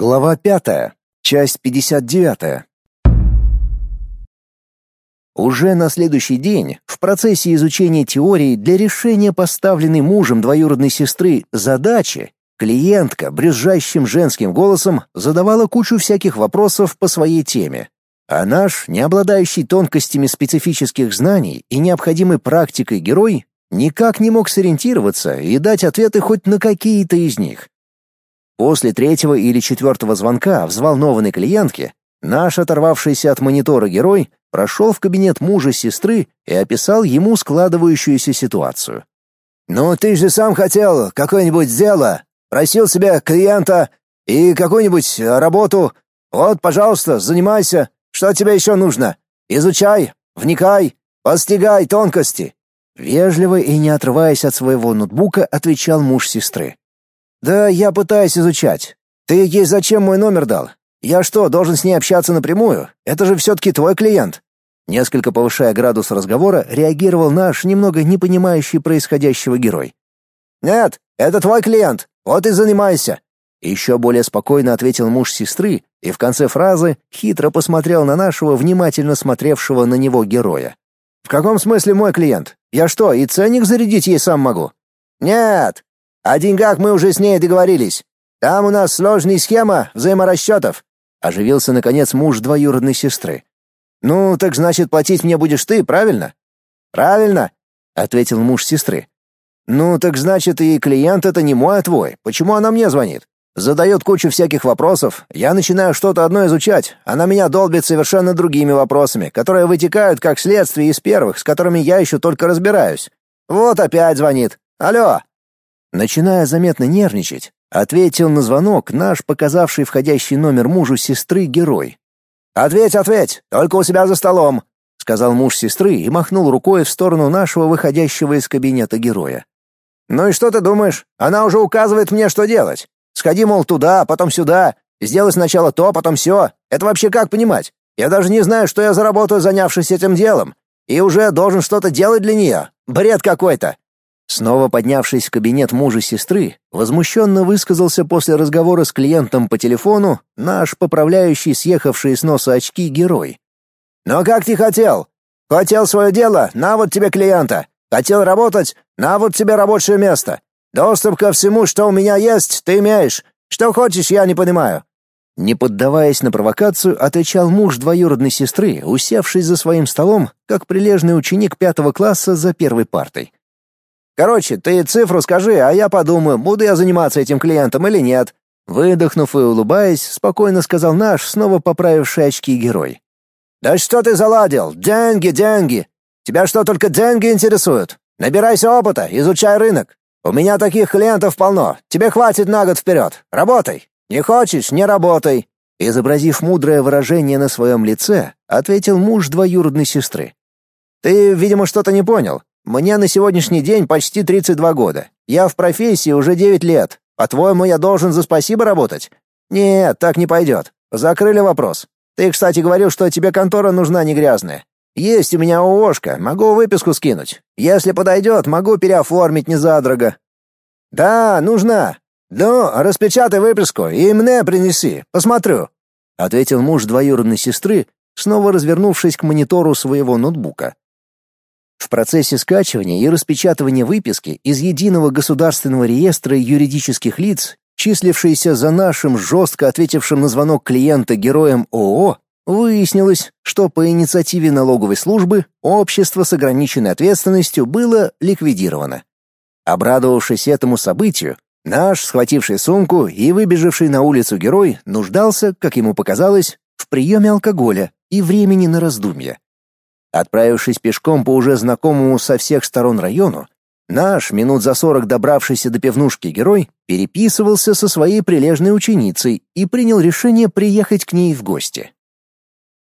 Глава пятая, часть пятьдесят девятая. Уже на следующий день, в процессе изучения теории для решения поставленной мужем двоюродной сестры задачи, клиентка брюзжащим женским голосом задавала кучу всяких вопросов по своей теме. А наш, не обладающий тонкостями специфических знаний и необходимой практикой герой, никак не мог сориентироваться и дать ответы хоть на какие-то из них. После третьего или четвертого звонка взволнованной клиентки наш оторвавшийся от монитора герой прошел в кабинет мужа сестры и описал ему складывающуюся ситуацию. «Ну, ты же сам хотел какое-нибудь дело, просил себя клиента и какую-нибудь работу. Вот, пожалуйста, занимайся. Что тебе еще нужно? Изучай, вникай, постигай тонкости». Вежливо и не отрываясь от своего ноутбука, отвечал муж сестры. «Да я пытаюсь изучать. Ты ей зачем мой номер дал? Я что, должен с ней общаться напрямую? Это же все-таки твой клиент». Несколько повышая градус разговора, реагировал наш, немного не понимающий происходящего герой. «Нет, это твой клиент, вот и занимайся». Еще более спокойно ответил муж сестры и в конце фразы хитро посмотрел на нашего внимательно смотревшего на него героя. «В каком смысле мой клиент? Я что, и ценник зарядить ей сам могу?» «Нет, о деньгах мы уже с ней договорились. Там у нас сложная схема взаиморасчетов», — оживился, наконец, муж двоюродной сестры. «Ну, так значит, платить мне будешь ты, правильно?» «Правильно», — ответил муж сестры. «Ну, так значит, и клиент это не мой, а твой. Почему она мне звонит? Задает кучу всяких вопросов, я начинаю что-то одно изучать, она меня долбит совершенно другими вопросами, которые вытекают как следствие из первых, с которыми я еще только разбираюсь. Вот опять звонит. Алло, Начиная заметно нервничать, ответил на звонок наш показавший входящий номер мужу сестры герой. «Ответь, ответь, только у себя за столом», — сказал муж сестры и махнул рукой в сторону нашего выходящего из кабинета героя. «Ну и что ты думаешь? Она уже указывает мне, что делать. Сходи, мол, туда, потом сюда. Сделай сначала то, потом все. Это вообще как понимать? Я даже не знаю, что я заработаю, занявшись этим делом. И уже должен что-то делать для нее. Бред какой-то. Снова поднявшись в кабинет мужа сестры, возмущенно высказался после разговора с клиентом по телефону наш поправляющий съехавшие с носа очки герой. «Но как ты хотел? Хотел свое дело, на вот тебе клиента. Хотел работать, на вот тебе рабочее место. Доступ ко всему, что у меня есть, ты имеешь. Что хочешь, я не понимаю». Не поддаваясь на провокацию, отвечал муж двоюродной сестры, усевшись за своим столом, как прилежный ученик пятого класса за первой партой. Короче, ты цифру скажи, а я подумаю, буду я заниматься этим клиентом или нет. Выдохнув и улыбаясь, спокойно сказал наш, снова поправивший очки герой. Да что ты заладил? Деньги, деньги. Тебя что только деньги интересуют? Набирайся опыта, изучай рынок. У меня таких клиентов полно. Тебе хватит на год вперед. Работай. Не хочешь не работай. Изобразив мудрое выражение на своем лице, ответил муж двоюродной сестры. Ты, видимо, что-то не понял. Мне на сегодняшний день почти 32 года. Я в профессии уже 9 лет. По-твоему, я должен за спасибо работать? Нет, так не пойдет. Закрыли вопрос. Ты, кстати, говорил, что тебе контора нужна не грязная. Есть у меня ООшка, могу выписку скинуть. Если подойдет, могу переоформить незадорого. Да, нужна. Ну, распечатай выписку и мне принеси, посмотрю, ответил муж двоюродной сестры, снова развернувшись к монитору своего ноутбука. В процессе скачивания и распечатывания выписки из Единого государственного реестра юридических лиц, числившейся за нашим жестко ответившим на звонок клиента героем ООО, выяснилось, что по инициативе налоговой службы общество с ограниченной ответственностью было ликвидировано. Обрадовавшись этому событию, наш, схвативший сумку и выбежавший на улицу герой, нуждался, как ему показалось, в приеме алкоголя и времени на раздумья. Отправившись пешком по уже знакомому со всех сторон району, наш, минут за сорок добравшийся до пивнушки герой, переписывался со своей прилежной ученицей и принял решение приехать к ней в гости.